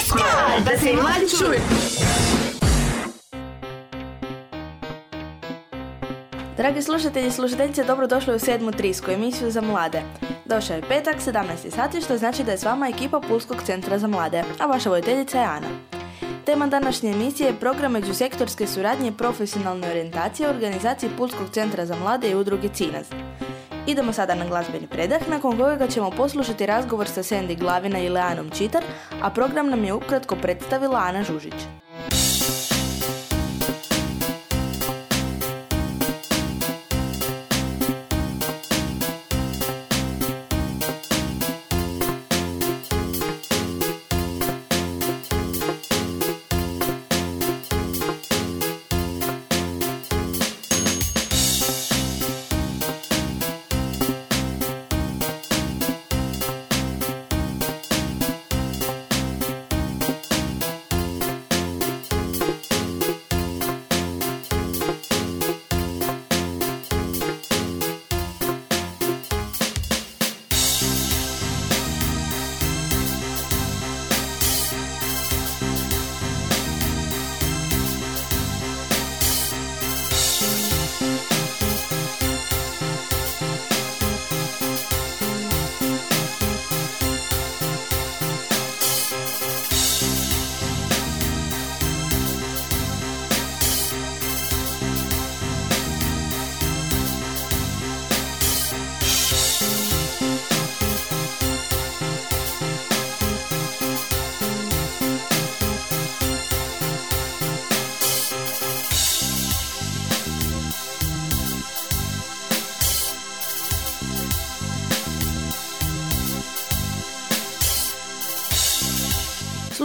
Triska! Da se mladi čuju. Dragi slušatelji i slušateljice, dobrodošli u sedmu Trisku, emisiju za mlade. Došao je petak, 17. sati, što znači da je s vama ekipa Pulskog centra za mlade, a vaša vojiteljica je Ana. Tema današnje emisije je program međusektorske suradnje i profesionalne orijentacije u organizaciji Pulskog centra za mlade i udruge CINAZ. Idemo sada na glazbeni predah, nakon kojega ćemo poslušati razgovor sa Sandy Glavina i Leanom Čitar, a program nam je ukratko predstavila Ana Žužić.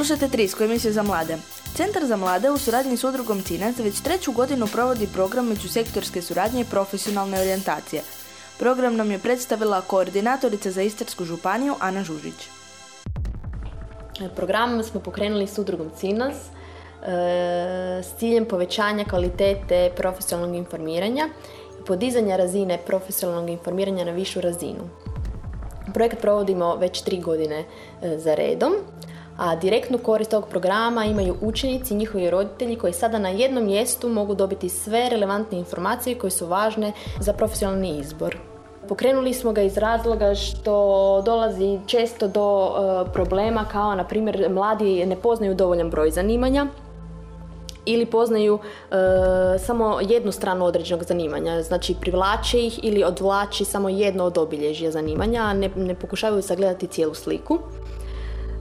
Slušajte Trisku, emisiju za mlade. Centar za mlade u suradnji s udrugom CINAC već treću godinu provodi program međusektorske suradnje i profesionalne orijentacije. Program nam je predstavila koordinatorica za Istarsku županiju Ana Žužić. Program smo pokrenuli s udrugom CINAS e, s ciljem povećanja kvalitete profesionalnog informiranja i podizanja razine profesionalnog informiranja na višu razinu. Projekt provodimo već tri godine e, za redom, a direktnu korist ovog programa imaju učenici i njihovi roditelji koji sada na jednom mjestu mogu dobiti sve relevantne informacije koje su važne za profesionalni izbor. Pokrenuli smo ga iz razloga što dolazi često do e, problema kao na primjer mladi ne poznaju dovoljan broj zanimanja ili poznaju e, samo jednu stranu određenog zanimanja, znači privlači ih ili odvlači samo jedno od obilježja zanimanja, a ne, ne pokušavaju sagledati cijelu sliku.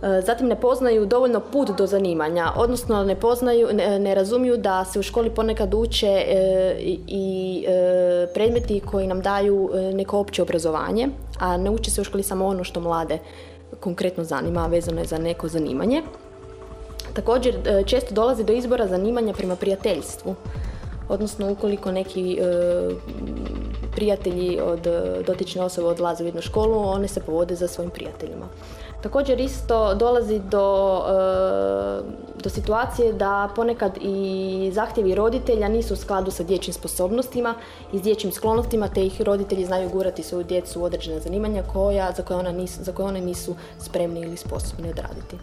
E, zatim ne poznaju dovoljno put do zanimanja, odnosno ne poznaju, ne, razumiju da se u školi ponekad uče e, i e, predmeti koji nam daju neko opće obrazovanje, a ne uči se u školi samo ono što mlade konkretno zanima, a vezano je za neko zanimanje. Također često dolazi do izbora zanimanja prema prijateljstvu, odnosno ukoliko neki prijatelji od dotične osobe odlaze u jednu školu, one se povode za svojim prijateljima. Također isto dolazi do, e, do situacije da ponekad i zahtjevi roditelja nisu u skladu sa dječjim sposobnostima i s dječjim sklonostima, te ih roditelji znaju gurati svoju djecu u određena zanimanja koja, za, koje ona nisu, za koje one nisu spremni ili sposobni odraditi.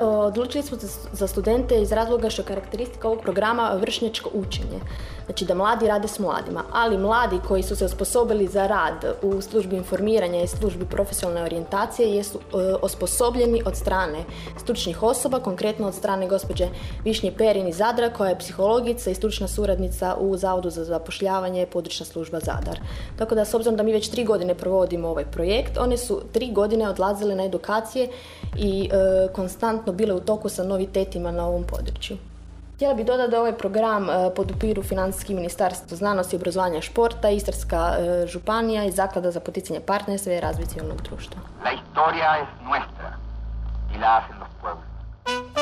Odlučili smo za studente iz razloga što je karakteristika ovog programa vršnjačko učenje. Znači da mladi rade s mladima, ali mladi koji su se osposobili za rad u službi informiranja i službi profesionalne orijentacije jesu osposobljeni od strane stručnih osoba, konkretno od strane gospođe Višnje Perin iz Zadra koja je psihologica i stručna suradnica u Zavodu za zapošljavanje područna služba Zadar. Tako da s obzirom da mi već tri godine provodimo ovaj projekt, one su tri godine odlazile na edukacije i e, konstantno bile u toku sa novitetima na ovom području. Htjela bih dodati da ovaj program e, podupiru Financijski ministarstvo znanosti, obrazovanja i športa, Istarska e, županija i Zaklada za poticanje partnerstva i razvoj civilnog društva. La historia es nuestra y la hacen los pueblos.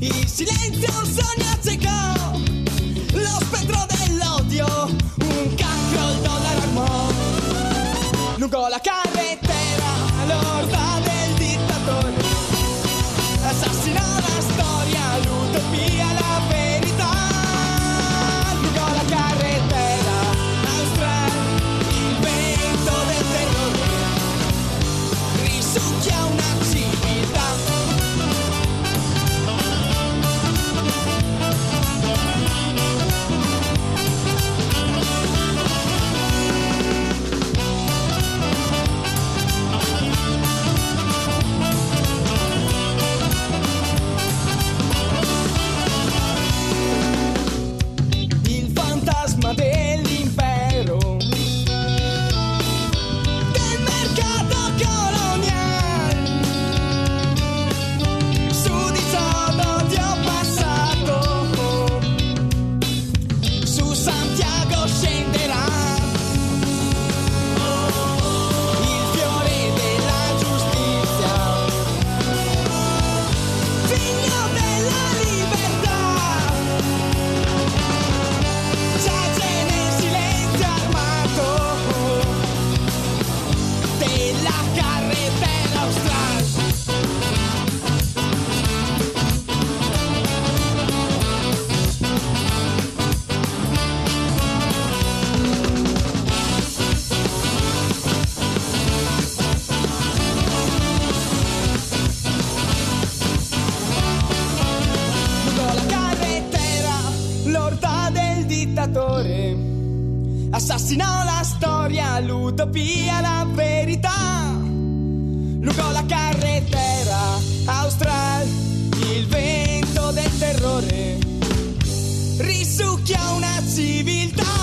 y silencio sonó seco. Assassinò la storia l'utopia la verità. Lungo la carrettera austral il vento del terrore. Risucchia una civiltà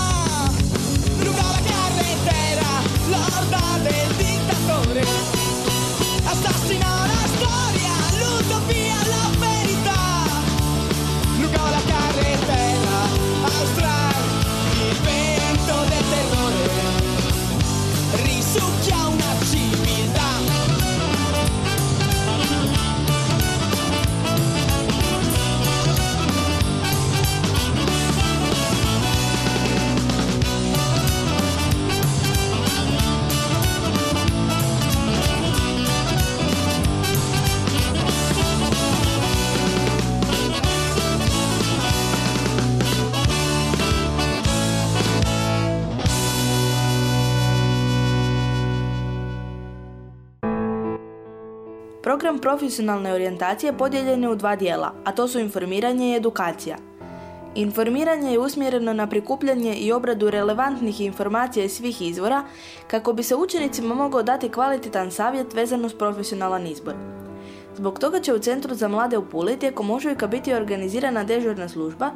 Program profesionalne orijentacije podijeljen je u dva dijela, a to su informiranje i edukacija. Informiranje je usmjereno na prikupljanje i obradu relevantnih informacija iz svih izvora kako bi se učenicima mogao dati kvalitetan savjet vezan uz profesionalan izbor. Zbog toga će u Centru za mlade u Puli tijekom ožujka biti organizirana dežurna služba,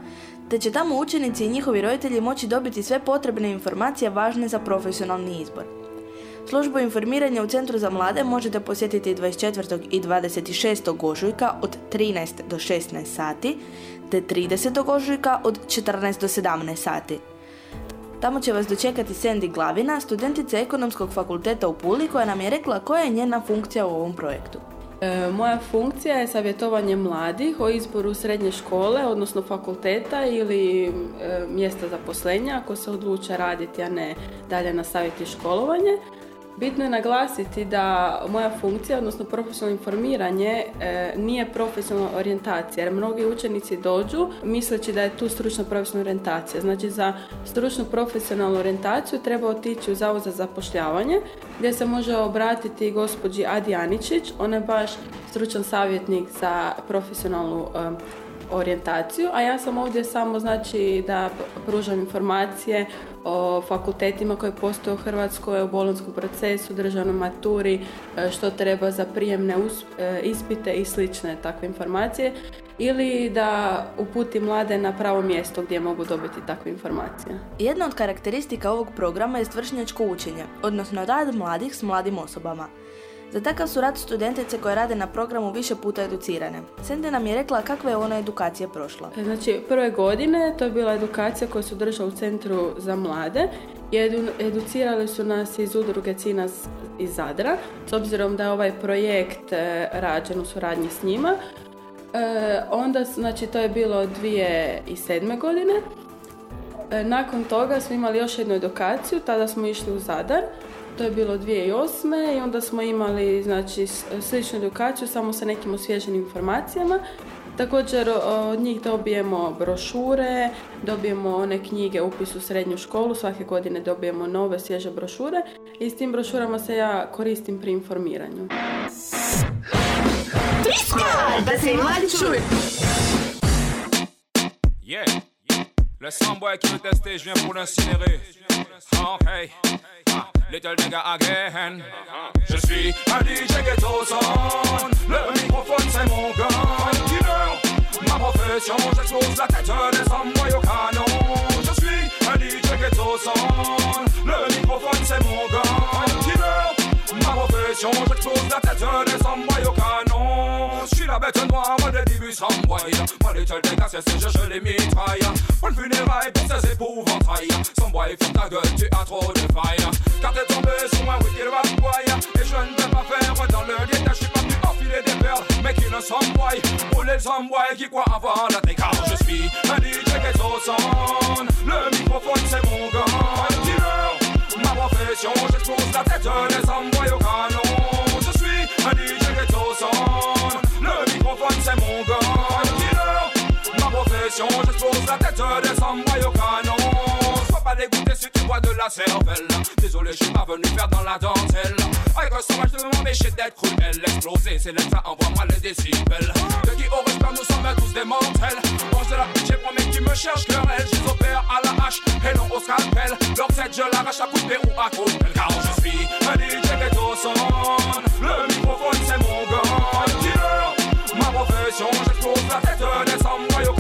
te će tamo učenici i njihovi roditelji moći dobiti sve potrebne informacije važne za profesionalni izbor. Službu informiranja u Centru za mlade možete posjetiti 24. i 26. ožujka od 13 do 16 sati, te 30. ožujka od 14 do 17 sati. Tamo će vas dočekati Sandy Glavina, studentica Ekonomskog fakulteta u Puli, koja nam je rekla koja je njena funkcija u ovom projektu. E, Moja funkcija je savjetovanje mladih o izboru srednje škole, odnosno fakulteta ili e, mjesta zaposlenja ako se odluče raditi, a ne dalje nastaviti školovanje. Bitno je naglasiti da moja funkcija, odnosno profesionalno informiranje, e, nije profesionalna orijentacija, jer mnogi učenici dođu misleći da je tu stručna profesionalna orijentacija. Znači za stručnu profesionalnu orijentaciju treba otići u Zavod za zapošljavanje, gdje se može obratiti gospođi Adi Aničić, ona je baš stručan savjetnik za profesionalnu e, orijentaciju, a ja sam ovdje samo znači da pružam informacije o fakultetima koji postoje u Hrvatskoj, o bolonskom procesu, državnoj maturi, e, što treba za prijemne e, ispite i slične takve informacije ili da uputi mlade na pravo mjesto gdje mogu dobiti takve informacije. Jedna od karakteristika ovog programa je vršnjačko učenje, odnosno rad mladih s mladim osobama. Za takav su rad studentice koje rade na programu više puta educirane. Sende nam je rekla kakva je ona edukacija prošla. E, Znači, prve godine to je bila edukacija koja se održala u Centru za mlade i edu- educirali su nas iz udruge CINAS iz Zadra, s obzirom da je ovaj projekt e, rađen u suradnji s njima. E, onda, znači, to je bilo 2007. godine. E, nakon toga smo imali još jednu edukaciju, tada smo išli u Zadar. To je bilo 2008. i onda smo imali znači, sličnu edukaciju, samo sa nekim osvježenim informacijama. Također od njih dobijemo brošure, dobijemo one knjige upis u srednju školu, svake godine dobijemo nove svježe brošure i s tim brošurama se ja koristim pri informiranju. Da se i mladi čuju. Yeah. Le samboy qui veut tester, je viens pour l'incinérer. Oh, hey. Ah, Little nigga again. Je suis un DJ ghetto son. Le microphone c'est mon gun. Killer. Ma profession, j'explose la tête des samboys au canon. Je suis un DJ ghetto son. Le microphone c'est mon gun. Killer. Ma profession, j'explose la tête des samboys au canon. Je suis la bête noire, moi des débuts samboy. Moi les tels dégâts, c'est ce jeu, je les mitraille. Pas le funérailles pour ces épouvantails. Samboy, ferme ta gueule, tu as trop de failles. Car t'es tombé sur un wicked rap boy. Et je ne vais pas faire dans le détail, je suis pas venu enfiler des perles. Mais qui ne samboy, pour les samboy qui croient avoir la car je suis un DJ ghetto son. Le microphone, c'est mon gun. Profession, j'explose la tête des samboy au canon. Je suis un DJ ghetto son. Le microphone, c'est mon gun. Killer. Ma profession, j'explose la tête des samboy au canon. Si tu vois de la cervelle. Désolé, je suis pas venu faire dans la dentelle. Avec un sauvage, je veux m'empêcher d'être cruel. Exploser, c'est l'état, envoie-moi les décibels. De qui au respect, nous sommes tous des mortels. Mange de la pitié mes qui me cherchent querelle. Je les opère à la hache et non au scalpel. Leur tête, je l'arrache à pied ou à pelle. Car je suis un DJ ghetto son. Le microphone, c'est mon gun. Killer. Ma profession, j'explose la tête des samboy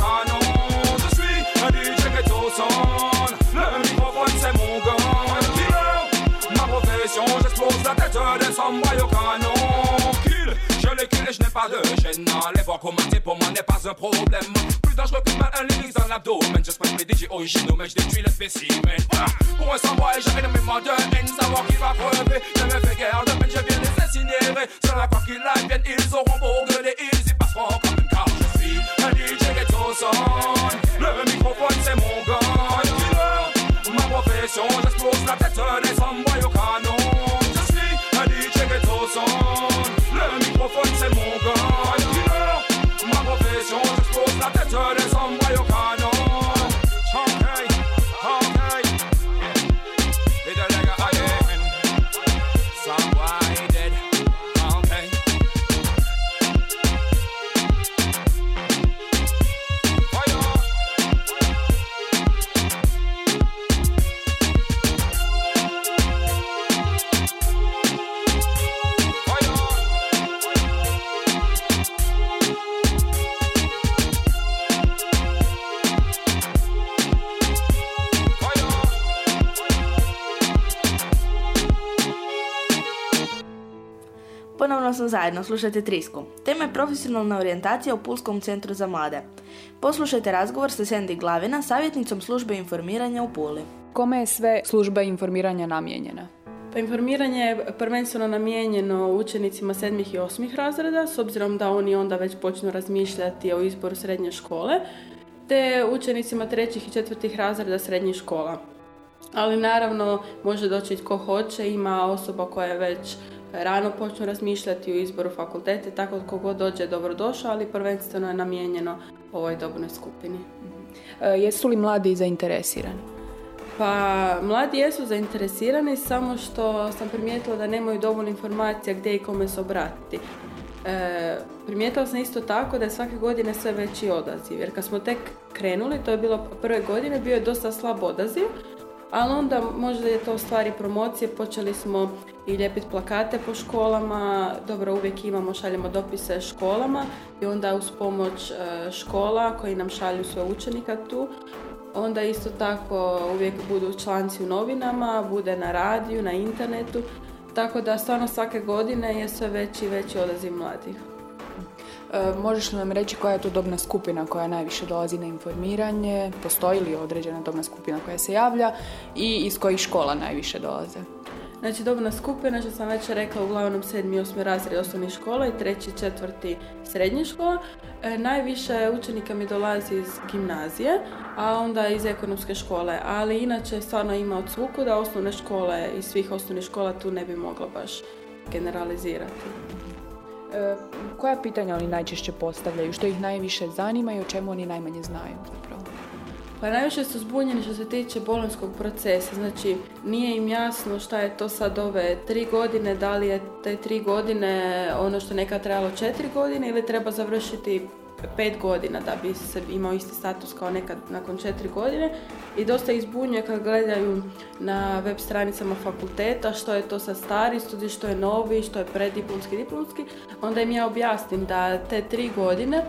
et je n'ai pas de gêne. Les voir commenter pour moi n'est pas un problème. Plus dangereux que mal un lyrics dans l'abdomen. J'espère que les DJ originaux, mais je détruis les spécimens. Ah, Pour un samboy, j'avais le mémoire de haine. Savoir qui va crever, je me fais guerre de peine, je viens les incinérer. Sur la quoi qu'ils viennent, ils auront beau gueuler, ils y passeront comme une car je suis un DJ ghetto son. Le microphone, c'est mon gun. Ma profession, j'explose la tête des samboy Zajedno, slušajte Trisku. Tema je profesionalna orijentacija u Pulskom centru za mlade. Poslušajte razgovor sa Sandy Glavina, savjetnicom službe informiranja u Puli. Kome je sve služba informiranja namijenjena? Pa informiranje je prvenstveno namijenjeno učenicima sedmih i osmih razreda, s obzirom da oni onda već počnu razmišljati o izboru srednje škole, te učenicima trećih i četvrtih razreda srednjih škola. Ali naravno može doći tko hoće, ima osoba koja već rano počnu razmišljati o izboru fakultete, tako tko god dođe je dobrodošao, ali prvenstveno je namijenjeno ovoj dobnoj skupini. E, jesu li mladi zainteresirani? Pa, mladi jesu zainteresirani, samo što sam primijetila da nemaju dovoljno informacija gdje i kome se obratiti. E, primijetila sam isto tako da je svake godine sve veći odaziv, jer kad smo tek krenuli, to je bilo prve godine, bio je dosta slab odaziv, ali onda možda je to stvari promocije, počeli smo i lijepiti plakate po školama, dobro uvijek imamo, šaljemo dopise školama i onda uz pomoć e, škola koji nam šalju sve učenika tu, Onda isto tako uvijek budu članci u novinama, bude na radiju, na internetu, tako da stvarno svake godine je sve veći i veći odaziv mladih. E, možeš li nam reći koja je to dobna skupina koja najviše dolazi na informiranje? Postoji li određena dobna skupina koja se javlja i iz kojih škola najviše dolaze? Znači dobna skupina, što sam već rekla, uglavnom sedmi i osmi razred osnovnih škola i treći četvrti srednjih škola. E, najviše učenika mi dolazi iz gimnazije, a onda iz ekonomske škole. Ali inače stvarno ima od svuku da osnovne škole i svih osnovnih škola tu ne bi mogla baš generalizirati. E, koja pitanja oni najčešće postavljaju? Što ih najviše zanima i o čemu oni najmanje znaju zapravo? Pa najviše su zbunjeni što se tiče bolonskog procesa, znači nije im jasno šta je to sad ove tri godine, da li je te tri godine ono što je nekad trajalo četiri godine ili treba završiti pet godina da bi se imao isti status kao nekad nakon četiri godine i dosta ih zbunjuje kad gledaju na web stranicama fakulteta što je to sa stari studij, što je novi, što je preddiplomski, diplomski, onda im ja objasnim da te tri godine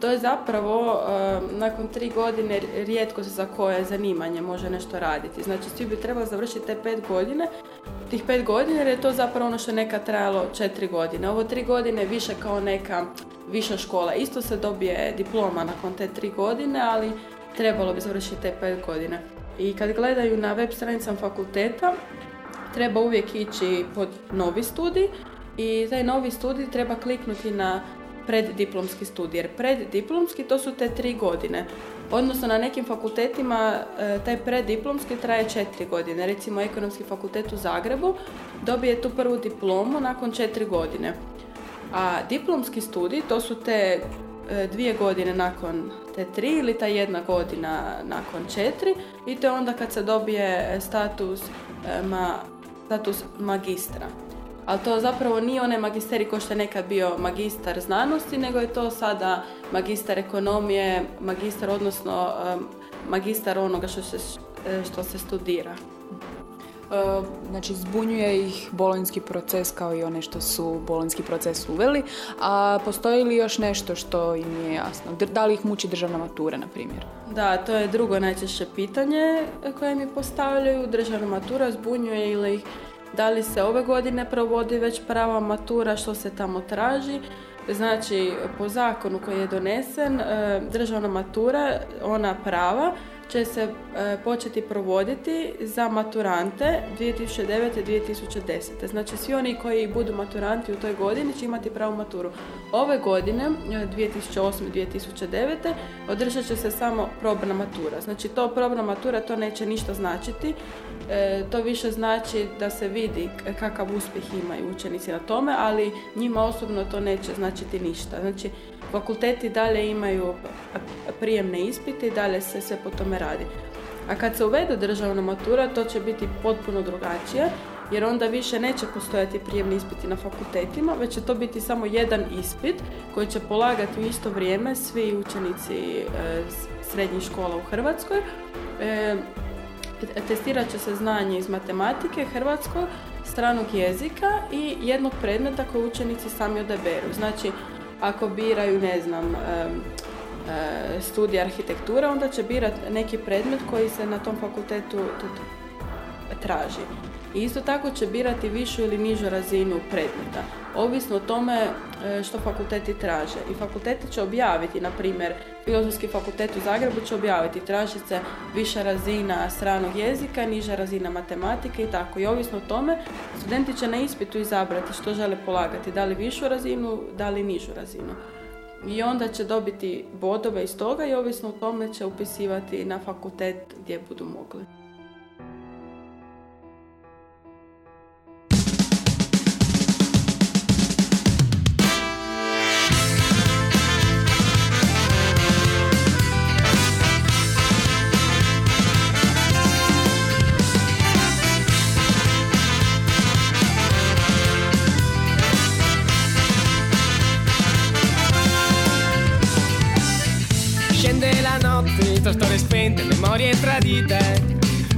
to je zapravo eh, nakon tri godine rijetko se za koje zanimanje može nešto raditi. Znači svi bi trebali završiti te pet godine, tih pet godina jer je to zapravo ono što je nekad trajalo četiri godine. Ovo tri godine više kao neka viša škola. Isto se dobije diploma nakon te tri godine, ali trebalo bi završiti te pet godine. I kad gledaju na web stranicama fakulteta, treba uvijek ići pod novi studij i taj novi studij treba kliknuti na preddiplomski studij. Jer preddiplomski to su te tri godine. Odnosno na nekim fakultetima e, taj preddiplomski traje četiri godine. Recimo ekonomski fakultet u Zagrebu dobije tu prvu diplomu nakon četiri godine. A diplomski studij to su te e, dvije godine nakon te tri ili ta jedna godina nakon četiri i to je onda kad se dobije status, e, ma, status magistra ali to zapravo nije onaj magisterij ko što je nekad bio magistar znanosti, nego je to sada magistar ekonomije, magistar odnosno magistar onoga što se, što se studira. E, znači, zbunjuje ih bolonjski proces kao i one što su bolonjski proces uveli, a postoji li još nešto što im je jasno? Da li ih muči državna matura, na primjer? Da, to je drugo najčešće pitanje koje mi postavljaju. Državna matura zbunjuje ili ih da li se ove godine provodi već prava matura, što se tamo traži. Znači, po zakonu koji je donesen, e, državna matura, ona prava, će se e, početi provoditi za maturante 2009. i 2010. Znači svi oni koji budu maturanti u toj godini će imati pravu maturu. Ove godine, 2008. i 2009. održat će se samo probna matura. Znači to probna matura to neće ništa značiti. E, to više znači da se vidi kakav uspjeh imaju učenici na tome, ali njima osobno to neće značiti ništa. Znači fakulteti dalje imaju prijemne ispite i dalje se sve po tome radi. A kad se uvede državna matura, to će biti potpuno drugačije, jer onda više neće postojati prijemni ispiti na fakultetima, već će to biti samo jedan ispit koji će polagati u isto vrijeme svi učenici e, srednjih škola u Hrvatskoj. E, testirat će se znanje iz matematike, hrvatskog, stranog jezika i jednog predmeta koji učenici sami odaberu. Znači, ako biraju, ne znam, studij arhitektura, onda će birati neki predmet koji se na tom fakultetu traži. I isto tako će birati višu ili nižu razinu predmeta, ovisno o tome e, što fakulteti traže. I fakulteti će objaviti, na primjer, Filozofski fakultet u Zagrebu će objaviti, traži se viša razina stranog jezika, niža razina matematike i tako. I ovisno o tome, studenti će na ispitu izabrati što žele polagati, da li višu razinu, da li nižu razinu. I onda će dobiti bodove iz toga i ovisno o tome će upisivati na fakultet gdje budu mogli. Memorie tradite,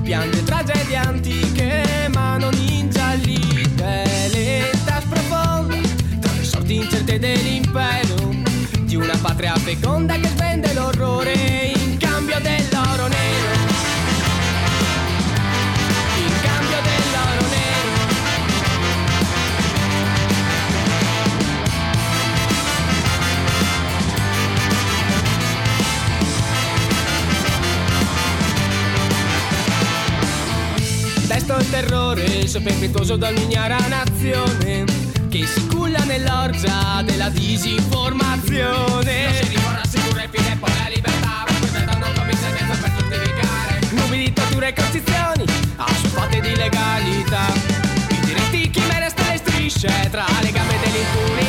piante tragedie antiche ma non ingiallite, l'età sprofonda tra le sorti incerte dell'impero di una patria feconda che Stesso perpetuoso dall'ignara nazione che si culla nell'orgia della disinformazione. E fine e costrizioni, assolfate di legalità. I diritti chi meresta le strisce tra le gambe dell'impunità.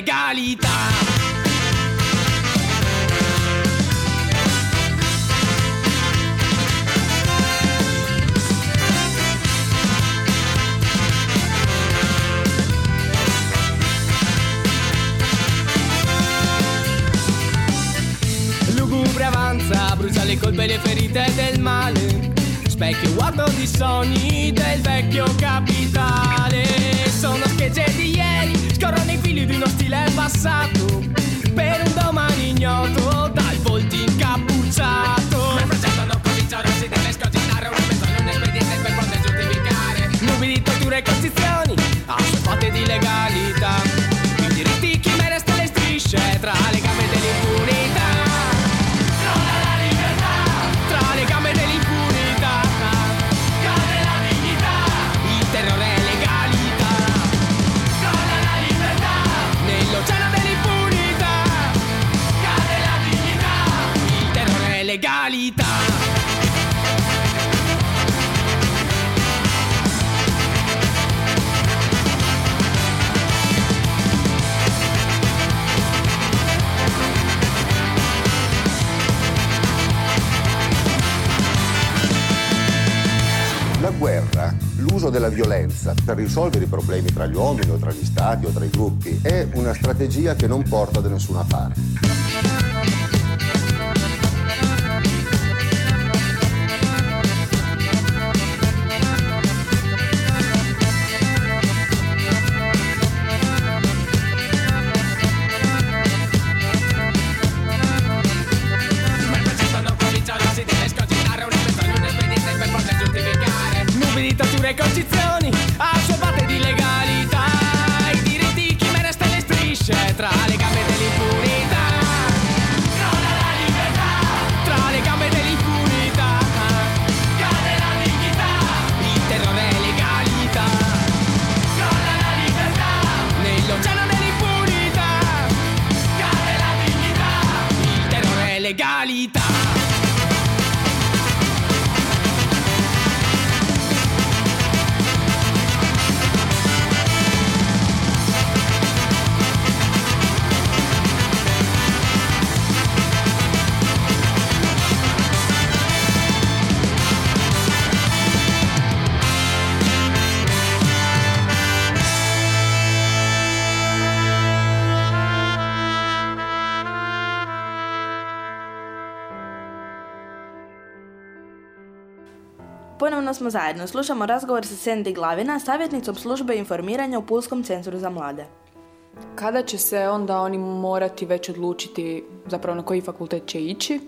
Legalità. Brucia le colpe e le ferite del male. Specchio guardo di sogni del vecchio capitale. Sono schegge di ieri, scorrono i fili di uno stile passato. Per un domani ignoto, dal volto incappucciato. Ma non comincia, ora si deve scoginare una mezzola, un espediente per poter giustificare. Nubi di torture e costrizioni, assolfate di legalità. I diritti chi meresta le strisce tra della violenza per risolvere i problemi tra gli uomini o tra gli stati o tra i gruppi è una strategia che non porta da nessuna parte. Smo zajedno. Slušamo razgovor sa Sandy Glavina, savjetnicom službe informiranja u Pulskom centru za mlade. Kada će se onda oni morati već odlučiti zapravo na koji fakultet će ići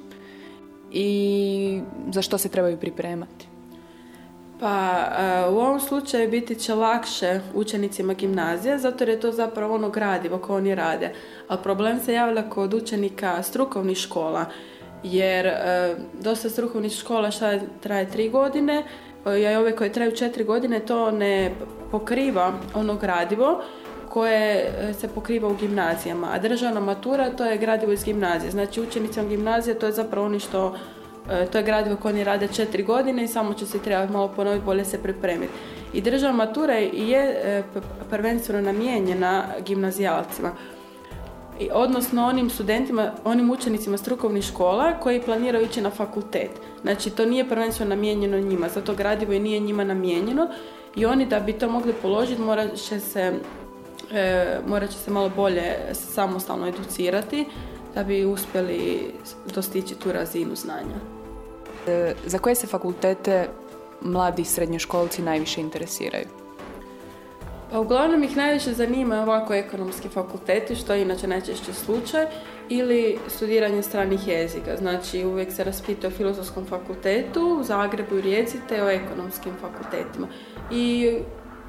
i za što se trebaju pripremati? Pa e, u ovom slučaju biti će lakše učenicima gimnazije zato jer je to zapravo ono gradivo koje oni rade. A problem se javlja kod učenika strukovnih škola jer e, dosta strukovnih škola šta traje tri godine e, i ove koje traju četiri godine to ne pokriva ono gradivo koje e, se pokriva u gimnazijama, a državna matura to je gradivo iz gimnazije. Znači učenicima gimnazije to je zapravo oni što E, to je gradivo koje oni rade četiri godine i samo će se trebati malo ponoviti, bolje se pripremiti. I državna matura je prvenstveno namijenjena gimnazijalcima. Odnosno onim studentima, onim učenicima strukovnih škola koji planiraju ići na fakultet. Znači to nije prvenstveno namijenjeno njima, zato gradivo i nije njima namijenjeno i oni da bi to mogli položiti morat će se, e, morat će se malo bolje samostalno educirati da bi uspjeli dostići tu razinu znanja. E, Za koje se fakultete mladi srednjoškolci najviše interesiraju? Uglavnom ih najviše zanima ovako ekonomski fakulteti, što je inače najčešće slučaj, ili studiranje stranih jezika. Znači uvijek se raspita o filozofskom fakultetu u Zagrebu i Rijeci te o ekonomskim fakultetima. I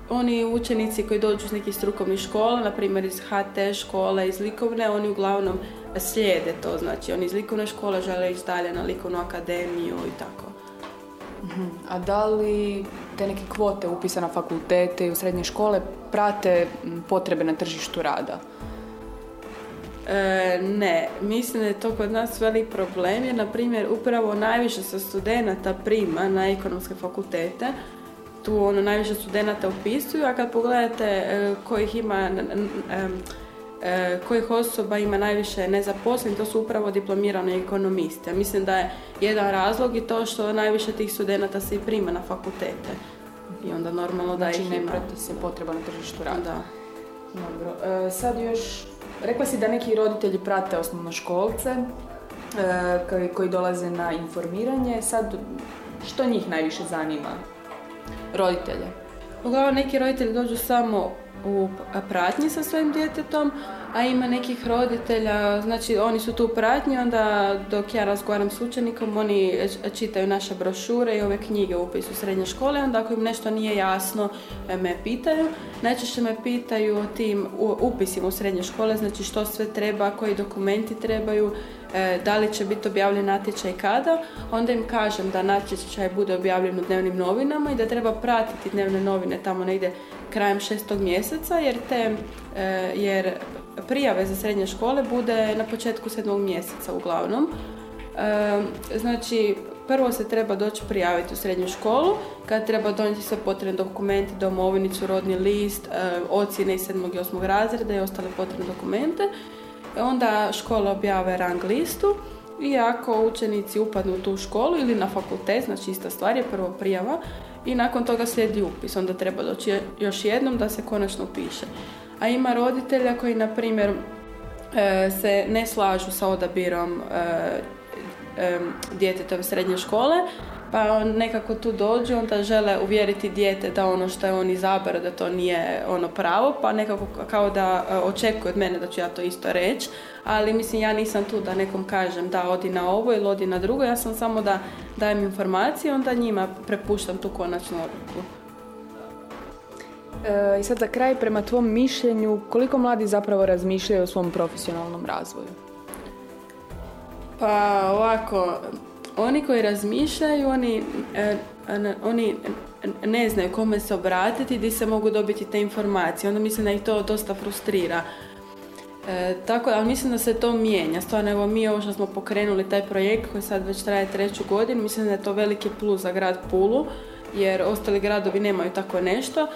oni učenici koji dođu iz nekih strukovnih škola, na primjer iz HT škole, iz likovne, oni uglavnom slijede to. Znači oni iz likovne škole žele ići dalje na likovnu akademiju i tako. Mhm. A da li te neke kvote upisa na fakultete i u srednje škole prate potrebe na tržištu rada? E, ne, mislim da je to kod nas velik problem jer, na primjer, upravo najviše se studenata prima na ekonomske fakultete, tu ono najviše studenata upisuju, a kad pogledate e, kojih ima e, kojih osoba ima najviše nezaposlenih, to su upravo diplomirani ekonomisti. mislim da je jedan razlog i to što najviše tih studenata se i prima na fakultete. I onda normalno da znači, ih ne ima. prati se potreba na tržištu rada. Da. Dobro. E, sad još, rekla si da neki roditelji prate osnovnoškolce e, koji, koji dolaze na informiranje. Sad, što njih najviše zanima? Roditelje. Uglavnom neki roditelji dođu samo u pratnji sa svojim djetetom, a ima nekih roditelja, znači oni su tu u pratnji, onda dok ja razgovaram s učenikom, oni čitaju naše brošure i ove knjige u upisu srednje škole, onda ako im nešto nije jasno, e, me pitaju. Najčešće me pitaju o tim upisima u srednje škole, znači što sve treba, koji dokumenti trebaju, e, da li će biti objavljen natječaj kada, onda im kažem da natječaj bude objavljen u dnevnim novinama i da treba pratiti dnevne novine tamo negdje krajem šestog mjeseca jer te e, jer prijave za srednje škole bude na početku sedmog mjeseca uglavnom. Znači, prvo se treba doći prijaviti u srednju školu, kad treba donijeti sve potrebne dokumenti, domovinicu, rodni list, ocjene iz sedmog i osmog razreda i ostale potrebne dokumente. Onda škola objave rang listu i ako učenici upadnu u tu školu ili na fakultet, znači ista stvar je prvo prijava, i nakon toga slijedi upis. Onda treba doći još jednom da se konačno upiše. A ima roditelja koji, na primjer, e, se ne slažu sa odabirom e, djetetove srednje škole, pa nekako tu dođu, onda žele uvjeriti dijete da ono što je on izabrao, da to nije ono pravo, pa nekako kao da e, očekuje od mene da ću ja to isto reći, ali mislim ja nisam tu da nekom kažem da odi na ovo ili odi na drugo, ja sam samo da dajem informacije, onda njima prepuštam tu konačnu odluku. E, I sad za kraj, prema tvom mišljenju, koliko mladi zapravo razmišljaju o svom profesionalnom razvoju? Pa ovako, oni koji razmišljaju, oni, e, oni ne znaju kome se obratiti, gdje se mogu dobiti te informacije. Onda mislim da ih to dosta frustrira. E, tako, ali mislim da se to mijenja. Stvarno, evo mi ovo što smo pokrenuli taj projekt koji sad već traje treću godinu, mislim da je to veliki plus za grad Pulu, jer ostali gradovi nemaju tako nešto.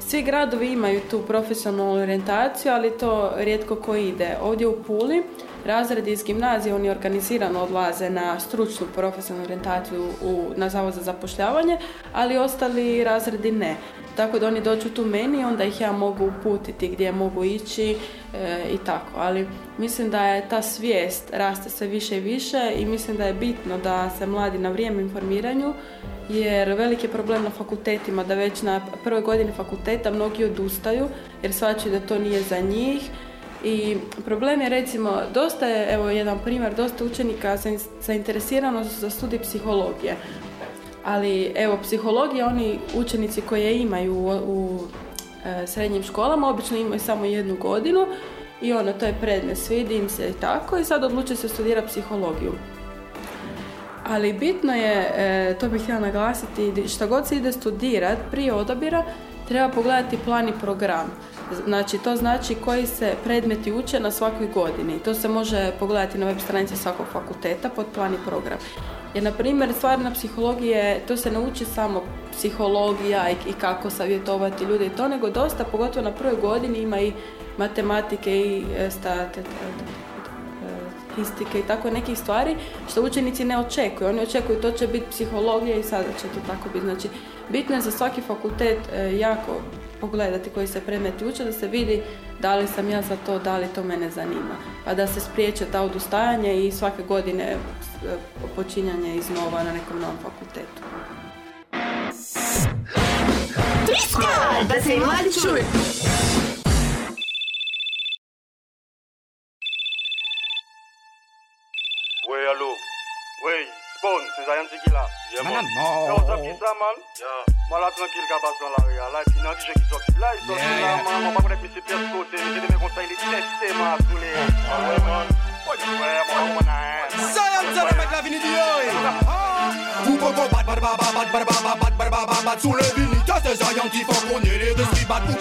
Svi gradovi imaju tu profesionalnu orijentaciju, ali to rijetko ko ide. Ovdje u Puli razredi iz gimnazije oni organizirano odlaze na stručnu profesionalnu orijentaciju u, na zavod za zapošljavanje, ali ostali razredi ne. Tako da oni dođu tu meni, onda ih ja mogu uputiti gdje mogu ići e, i tako. Ali mislim da je ta svijest raste sve više i više i mislim da je bitno da se mladi na vrijeme informiranju jer veliki je problem na fakultetima da već na prvoj godini fakulteta mnogi odustaju jer shvaćaju da to nije za njih i problem je recimo, dosta je, evo jedan primjer, dosta učenika zainteresirano za studij psihologije. Ali evo, psihologija, oni učenici koje imaju u, u e, srednjim školama, obično imaju samo jednu godinu i ono, to je predmet, svidi im se i tako i sad odluče se studirati psihologiju. Ali bitno je, e, to bih htjela naglasiti, šta god se ide studirati prije odabira, treba pogledati plan i program. Znači, to znači koji se predmeti uče na svakoj godini. To se može pogledati na web stranici svakog fakulteta pod plan i program. Jer, na primjer, stvarna psihologija, to se ne uči samo psihologija i, kako savjetovati ljude i to, nego dosta, pogotovo na prvoj godini, ima i matematike i e, statistike i tako nekih stvari što učenici ne očekuju. Oni očekuju to će biti psihologija i sada će to tako biti. Znači, bitno je za svaki fakultet e, jako pogledati koji se predmeti uče, da se vidi da li sam ja za to, da li to mene zanima. Pa da se spriječe ta odustajanje i svake godine e, počinjanje iznova na nekom novom fakultetu. Da se mladi čuju. C'est Zayan qui là Yeah, man. Ça qui ça, man Yeah. Moi, là, tranquille, qu'à dans la rue. Là, et puis, non, DJ qui sorti. Là, il sorti là, man. On va connaître M. Pierre Côté. J'ai des conseils, il est testé, man, tous les... Ouais, man. Ouais, man, on a un... Zion, tell them, make la vini di oi. Ou pas qu'on bat, bat, bat, bat, sous le vinita, c'est Zion qui font qu'on les deux bat, bat,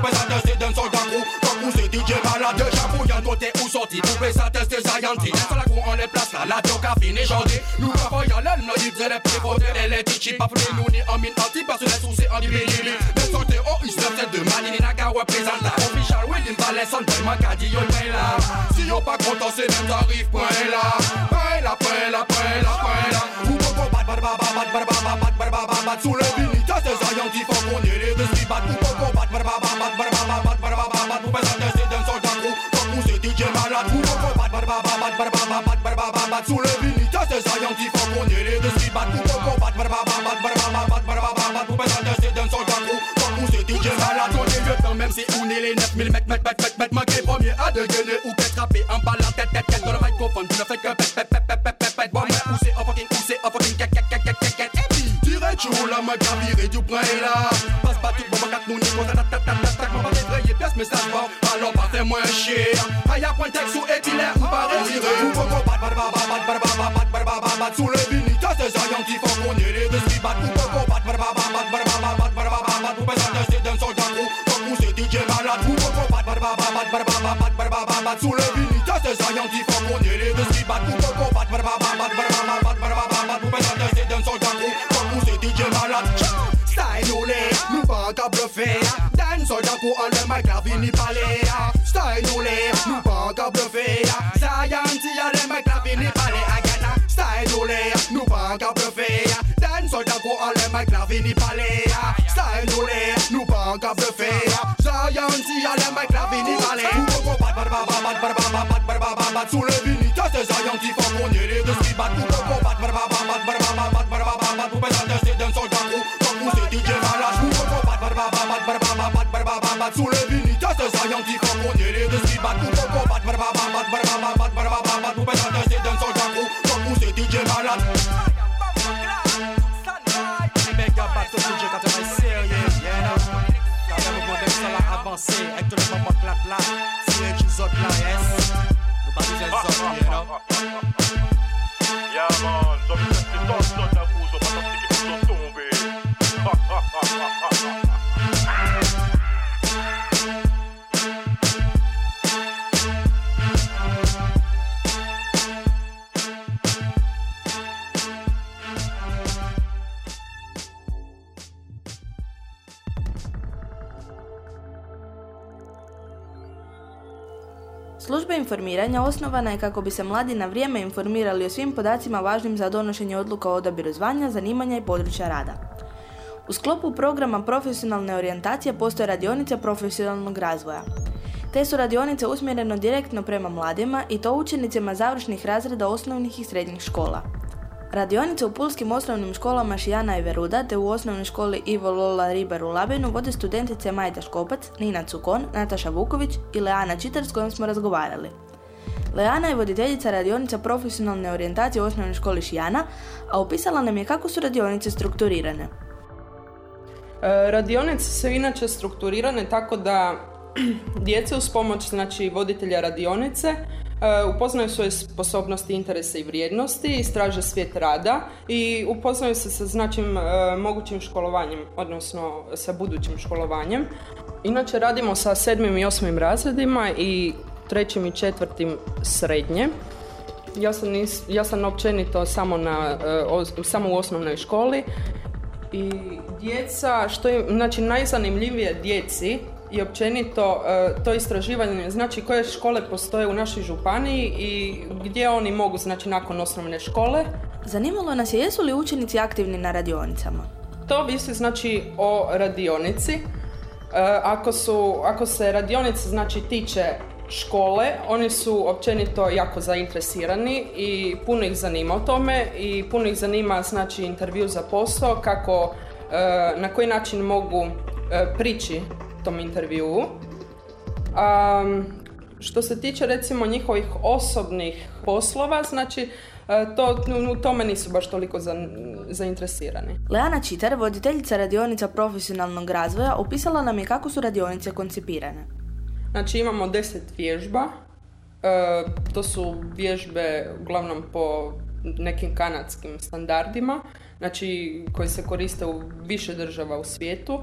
bat, tester d'un soldat vous, c'est DJ malade, qui la cour, les place là, la a fini. Nous, faisaient les prévotés, les les tichis, pas nous, ni en mine anti, les c'est en. Les oh, de. Si pas content, c'est même Ou pas bat, bat, bat, sous le vinita, c'est Zion qui font qu'on est les deux qui battent. Ou pas qu'on bat, bat, bat, bat, bat, bat, bat, bat, bat, bat, pouvez ça tester d'un soldat gros. Comme vous, c'est DJ malade. Ou pas qu'on bat, bat, bat, bat, bat, bat, bat, bat, bat, bat, bat, sous le c'est Zion qui font est les deux qui battent. Ou pas qu'on bat, bat, bat, bat, bat, bat, bat, bat, bat, bat, pouvez ça tester d'un soldat gros. Comme vous, c'est DJ malade. On est vieux temps, même si on est les 9000 mètres, mètres, mètres, mètres, mètres, manqué premier à dégainer ou qu'être frappé en balle la tête, tête, tête dans le microphone. Tu ne fais que pète, mais où c'est un fucking, c'est un fucking, cac, la du là. Passe pas tout, bon, quatre nous, niveau, tac, tac, tac, tac, tac, on va débrayer, pièce, message, bon. Alors, partez moins chier. Aïe, point texte ou épilé, ou pas retiré. Pas bat, sous le pas pas ça c'est pas bat, sous le på alle merker vinner palea. Steinole, nu baga bløffea. Sajan tida de merker vinner palea. Gana, steinole, nu baga bløffea. Den soldat på alle merker vinner palea. Steinole, nu baga bløffea. Sajan tida de merker vinner palea. Bad, bad, bad, bad, bad, bad, bad, bad, bad, bad, bad, bad, bad, bad, bad, informiranja osnovana je kako bi se mladi na vrijeme informirali o svim podacima važnim za donošenje odluka o odabiru zvanja, zanimanja i područja rada. U sklopu programa profesionalne orijentacije postoje radionice profesionalnog razvoja. Te su radionice usmjereno direktno prema mladima i to učenicima završnih razreda osnovnih i srednjih škola. Radionice u pulskim osnovnim školama Šijana i Veruda te u osnovnoj školi Ivo Lola Ribar u Labinu vode studentice Majda Škopac, Nina Cukon, Nataša Vuković i Leana Čitar s kojom smo razgovarali. Leana je voditeljica radionica profesionalne orijentacije u osnovnoj školi Šijana, a opisala nam je kako su radionice strukturirane. E, Radionice su inače strukturirane tako da djece uz pomoć znači, voditelja radionice e, upoznaju svoje sposobnosti, interese i vrijednosti, istraže svijet rada i upoznaju se sa značim e, mogućim školovanjem, odnosno sa budućim školovanjem. Inače radimo sa sedmim i osmim razredima i trećim i četvrtim srednje. Ja sam, nis- ja sam općenito samo, na, e, samo u osnovnoj školi i djeca, što je, znači najzanimljivije djeci i općenito e, to istraživanje, znači koje škole postoje u našoj županiji i gdje oni mogu, znači nakon osnovne škole. Zanimalo nas je jesu li učenici aktivni na radionicama. To ovisi znači o radionici. E, ako, su, ako se radionice znači tiče škole, oni su općenito jako zainteresirani i puno ih zanima o tome i puno ih zanima znači intervju za posao, kako na koji način mogu prići tom intervjuu. Um, što se tiče recimo njihovih osobnih poslova, znači to, u tome nisu baš toliko za, zainteresirani. Leana Čitar, voditeljica radionica profesionalnog razvoja, opisala nam je kako su radionice koncipirane. Znači imamo deset vježba, e, to su vježbe uglavnom po nekim kanadskim standardima, znači koji se koriste u više država u svijetu.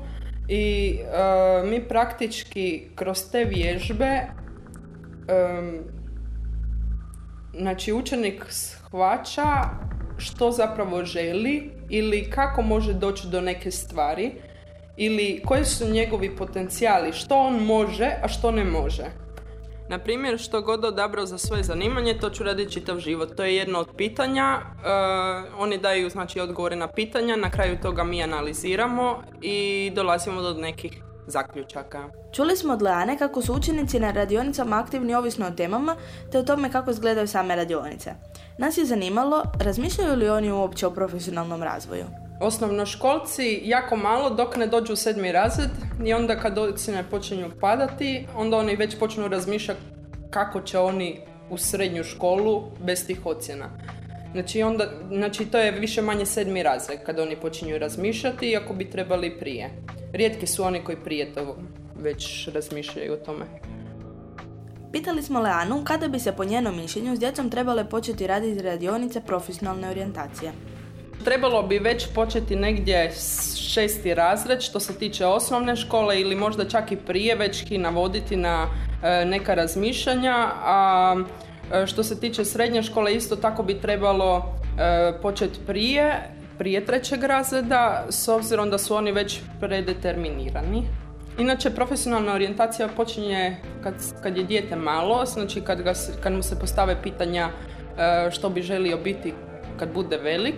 I e, mi praktički kroz te vježbe e, znači učenik shvaća što zapravo želi ili kako može doći do neke stvari ili koji su njegovi potencijali, što on može, a što ne može. Na primjer, što god odabrao za svoje zanimanje, to ću raditi čitav život. To je jedno od pitanja. Uh, oni daju znači, odgovore na pitanja, na kraju toga mi analiziramo i dolazimo do nekih zaključaka. Čuli smo od Leane kako su učenici na radionicama aktivni ovisno o temama te o tome kako izgledaju same radionice. Nas je zanimalo, razmišljaju li oni uopće o profesionalnom razvoju? Osnovnoškolci jako malo dok ne dođu u sedmi razred i onda kad ocjene počinju padati, onda oni već počnu razmišljati kako će oni u srednju školu bez tih ocjena. Znači, onda, znači to je više manje sedmi razred kad oni počinju razmišljati, iako bi trebali prije. Rijetki su oni koji prije to već razmišljaju o tome. Pitali smo Leanu kada bi se po njenom mišljenju s djecom trebale početi raditi radionice profesionalne orijentacije. Trebalo bi već početi negdje šesti razred što se tiče osnovne škole ili možda čak i prije već ih navoditi na e, neka razmišljanja, a e, što se tiče srednje škole isto tako bi trebalo e, početi prije, prije trećeg razreda s obzirom da su oni već predeterminirani. Inače, profesionalna orijentacija počinje kad, kad je dijete malo, znači kad, ga, kad mu se postave pitanja što bi želio biti kad bude velik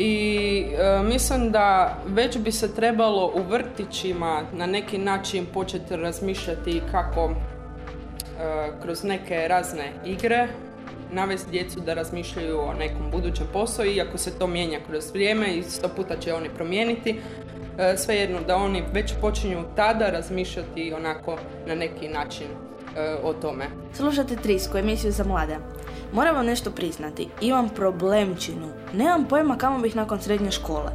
i e, mislim da već bi se trebalo u vrtićima na neki način početi razmišljati kako e, kroz neke razne igre navesti djecu da razmišljaju o nekom budućem poslu iako se to mijenja kroz vrijeme i sto puta će oni promijeniti e, svejedno da oni već počinju tada razmišljati onako na neki način e, o tome. Slušate Trisku, emisiju za mlade. Moram vam nešto priznati, imam problemčinu. Nemam pojma kamo bih nakon srednje škole.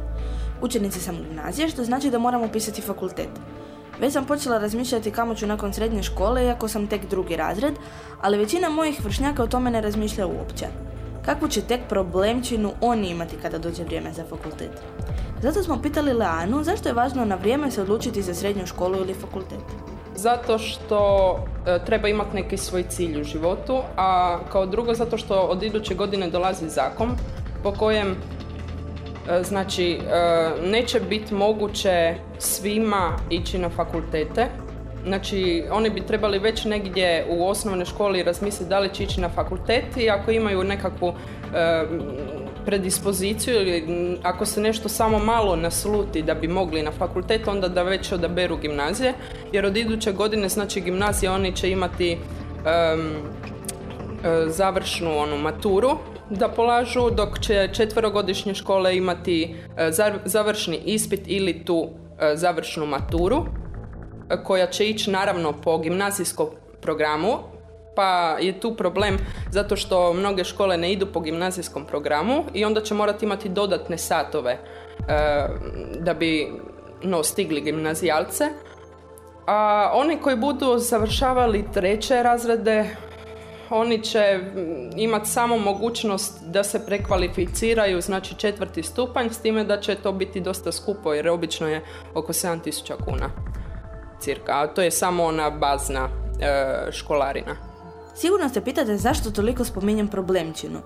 Učenici sam gimnazije, što znači da moram upisati fakultet. Već sam počela razmišljati kamo ću nakon srednje škole, iako sam tek drugi razred, ali većina mojih vršnjaka o tome ne razmišlja uopće. Kakvu će tek problemčinu oni imati kada dođe vrijeme za fakultet? Zato smo pitali Leanu zašto je važno na vrijeme se odlučiti za srednju školu ili fakultet. Zato što e, treba imati neki svoj cilj u životu, a kao drugo zato što od iduće godine dolazi zakon po kojem e, znači e, neće biti moguće svima ići na fakultete. Znači oni bi trebali već negdje u osnovnoj školi razmisliti da li će ići na fakultet i ako imaju nekakvu predispoziciju ili ako se nešto samo malo nasluti da bi mogli na fakultet, onda da već odaberu gimnazije, jer od iduće godine znači gimnazije oni će imati završnu onu maturu da polažu, dok će četverogodišnje škole imati e, završni ispit ili tu e, završnu maturu, e, koja će ići naravno po gimnazijskom programu, pa je tu problem zato što mnoge škole ne idu po gimnazijskom programu i onda će morati imati dodatne satove e, da bi no, stigli gimnazijalce. A oni koji budu završavali treće razrede, oni će imati samo mogućnost da se prekvalificiraju, znači četvrti stupanj, s time da će to biti dosta skupo jer obično je oko 7000 kuna cirka, a to je samo ona bazna e, školarina. Sigurno se pitate zašto toliko spominjem problemčinu.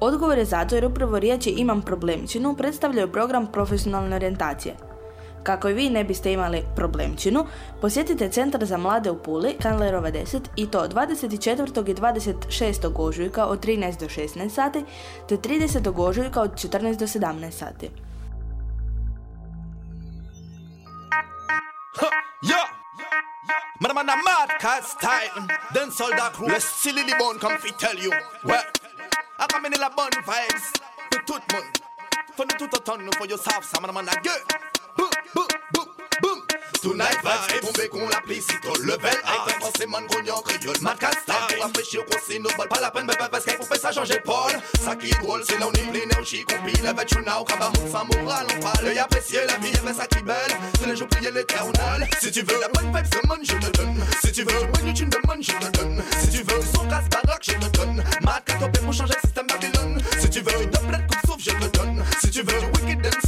Odgovor je zato jer upravo riječi imam problemčinu predstavljaju program profesionalne orijentacije. Kako i vi ne biste imali problemčinu, posjetite Centar za mlade u Puli, Kanlerova 10 i to 24. i 26. ožujka od 13 do 16 sati te 30. ožujka od 14 do 17 sati. Yo, man, I'm mad, cause titan. Then soldier crew, let silly the bone, come fi tell you. Well, I come in the bun vibes. The tooth man. For the tooth a ton, for yourself, so man, them on a girl. Boop, boop, boop. Tonight vibes, tombé qu'on l'appli, si trop level up. Avec pensée, man, grognon, créole, man, casta. Pour réfléchir, qu'on s'y nous vole pas la peine, bébé, parce qu'il faut faire ça changer Paul. Ça qui est drôle, c'est là on est plein, on chie, compile, avec you now, cabamout, sans moral, on parle et apprécier la vie, mais ça qui belle. C'est les jours priés, l'éternel. Si tu veux la bonne vibe, ce man, je te donne. Si tu veux, moi, tu me demandes, je te donne. Si tu veux, son casse baroque, je te donne. Mat, catopé pour changer le système Babylone. Si tu veux, une doublette coupe souffle, je te donne. Si tu veux, du wicked dance,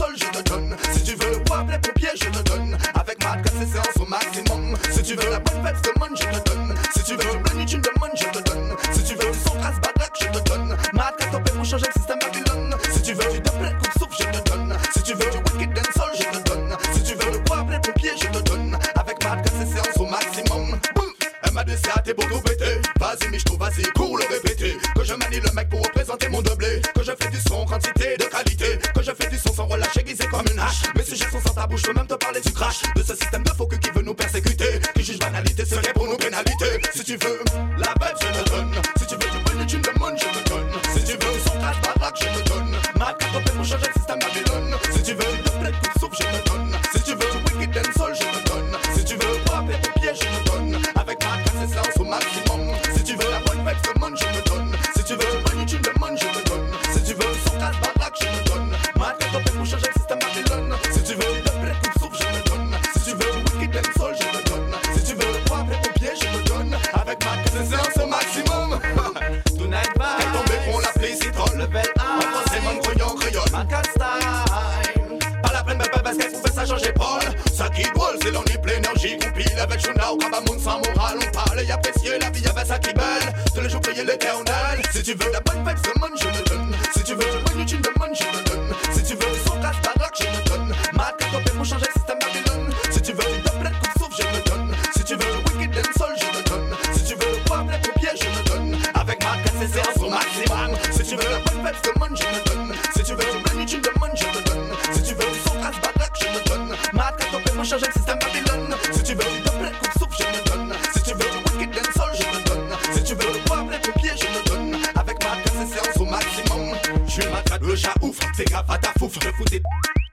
changer le système Babylone. Si tu veux du top, près, coupe souffle, je me donne. Si tu veux du whisky, d'un sol, je me donne. Si tu veux le bois, près, le pied, je me donne. Avec ma casse, séance au maximum. Je suis matraque, le chat ouf, c'est grave à ta fouf. Je fous des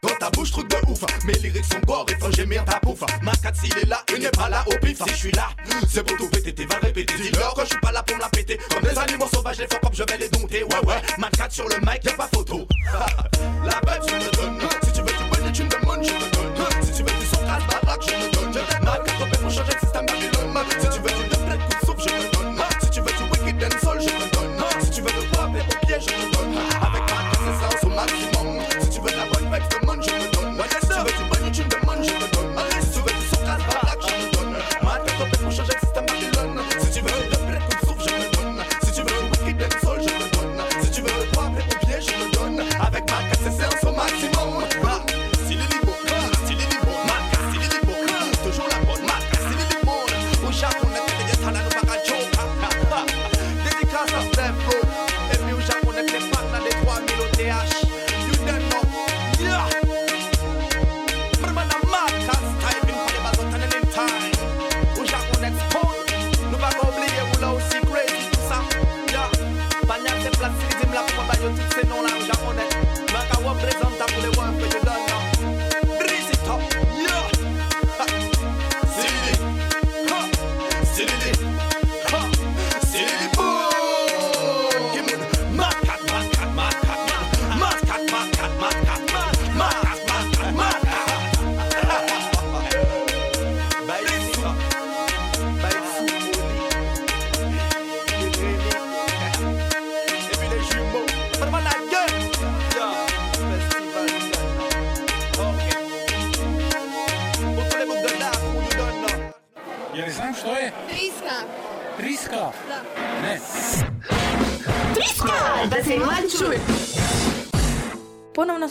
dans ta bouche, truc de ouf. Mes lyrics sont gore, il faut gémir ta bouffe Ma s'il est là, il n'est pas là au pif. Si je suis là, c'est pour tout péter, t'es va répéter. Dis-leur que je suis pas là pour la péter. Comme les animaux sauvages, les faux pop, je vais les dompter. Ouais, ouais, ma sur le mic, y'a pas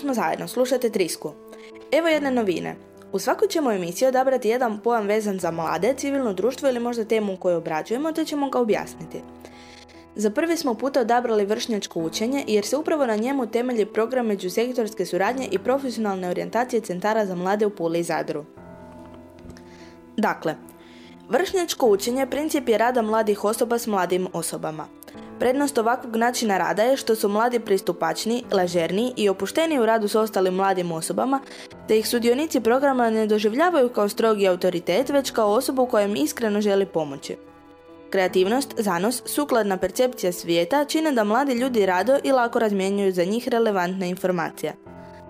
smo zajedno, slušate Trisku. Evo jedne novine. U svakoj ćemo emisiji odabrati jedan pojam vezan za mlade, civilno društvo ili možda temu koju obrađujemo te ćemo ga objasniti. Za prvi smo puta odabrali vršnjačko učenje jer se upravo na njemu temelji program među sektorske suradnje i profesionalne orijentacije centara za mlade u Puli i Zadru. Dakle, vršnjačko učenje princip je rada mladih osoba s mladim osobama. Prednost ovakvog načina rada je što su mladi pristupačni, lažerniji i opušteniji u radu s ostalim mladim osobama, te ih sudionici programa ne doživljavaju kao strogi autoritet, već kao osobu kojem iskreno želi pomoći. Kreativnost, zanos, sukladna percepcija svijeta čine da mladi ljudi rado i lako razmjenjuju za njih relevantne informacije.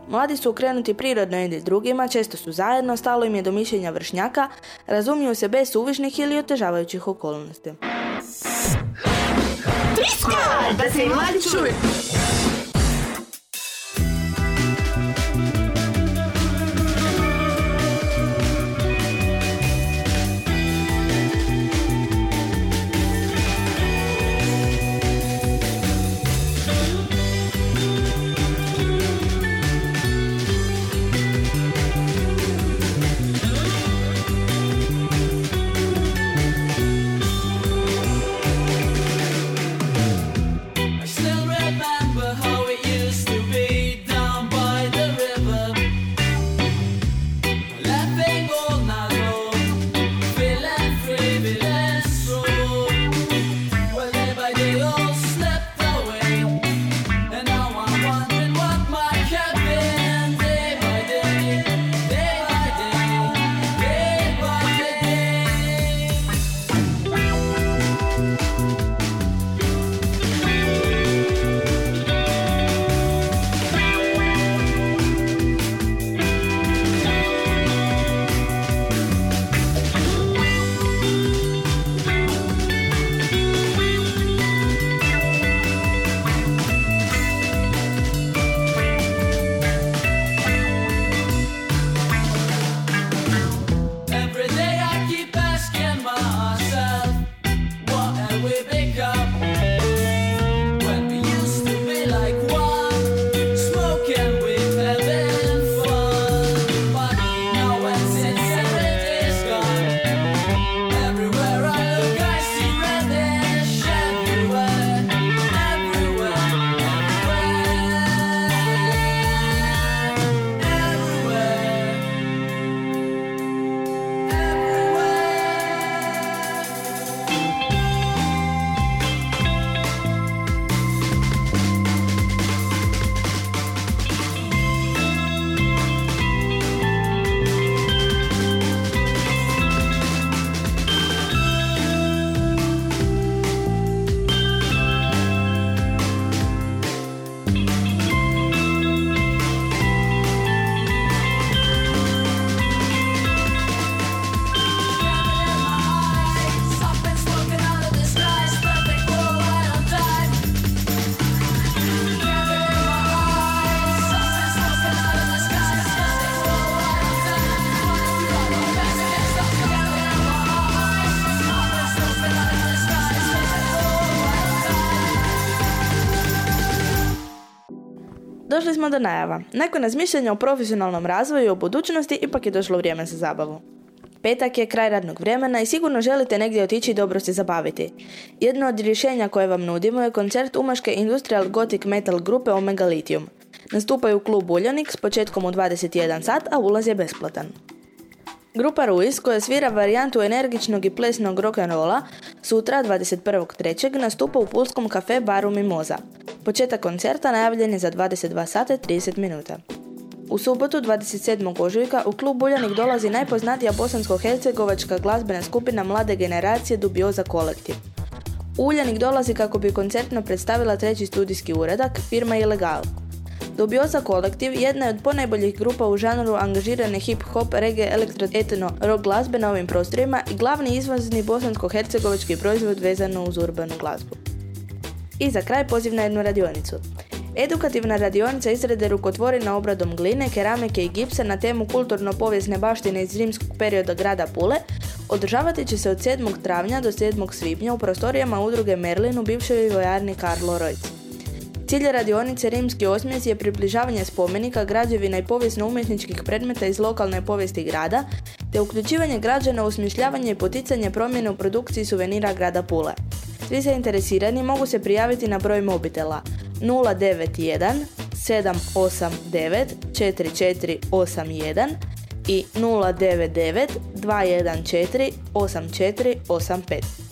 Mladi su okrenuti prirodno jedni s drugima, često su zajedno, stalo im je do mišljenja vršnjaka, razumiju se bez suvišnih ili otežavajućih okolnosti. Da se i mladi čuje. Smo do najava. Nakon razmišljanja o profesionalnom razvoju i o budućnosti, ipak je došlo vrijeme za zabavu. Petak je kraj radnog vremena i sigurno želite negdje otići i dobro se zabaviti. Jedno od rješenja koje vam nudimo je koncert umaške Industrial Gothic Metal grupe Omega Lithium. Nastupaju u klub Uljanik s početkom u 21 sat, a ulaz je besplatan. Grupa Ruiz, koja svira varijantu energičnog i plesnog rock'n'rolla, sutra 21.3. nastupa u pulskom kafe baru Mimoza. Početak koncerta najavljen je za 22 sata i 30 minuta. U subotu 27. ožujka u klub Uljanik dolazi najpoznatija bosansko-hercegovačka glazbena skupina mlade generacije Dubioza Kolektiv. Uljanik dolazi kako bi koncertno predstavila treći studijski uradak, firma Ilegal. Dubioza Kolektiv jedna je od ponajboljih grupa u žanru angažirane hip-hop, reggae, elektro, etno, rock glazbe na ovim prostorima i glavni izvozni bosansko-hercegovački proizvod vezano uz urbanu glazbu. I za kraj poziv na jednu radionicu. Edukativna radionica izrade rukotvorina obradom gline, keramike i gipsa na temu kulturno-povijesne baštine iz rimskog perioda grada Pule održavati će se od 7. travnja do 7. svibnja u prostorijama udruge Merlin u bivšoj vojarni Karlo Rojc. Cilj radionice Rimski osmijec je približavanje spomenika, građevina i povijesno-umjetničkih predmeta iz lokalne povijesti grada, te uključivanje građana u osmišljavanje i poticanje promjene u produkciji suvenira grada Pule. Svi zainteresirani mogu se prijaviti na broj mobitela 091 789 4481 i 099 214 8485.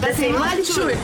Da se i mladi čuju.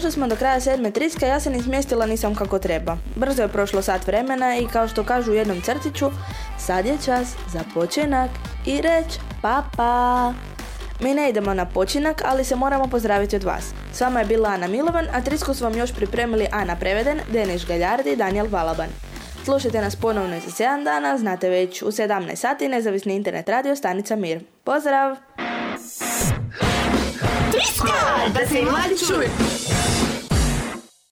Došli smo do kraja sedme triske, ja se ni smjestila nisam kako treba. Brzo je prošlo sat vremena i kao što kažu u jednom crtiću, sad je čas za počinak i reć pa. Mi ne idemo na počinak, ali se moramo pozdraviti od vas. S vama je bila Ana Milovan, a trisku su vam još pripremili Ana Preveden, Deniš Galjardi i Daniel Balaban. Slušajte nas ponovno za 7 dana, znate već u 17 sati nezavisni internet radio stanica Mir. Pozdrav! Da se i mladi.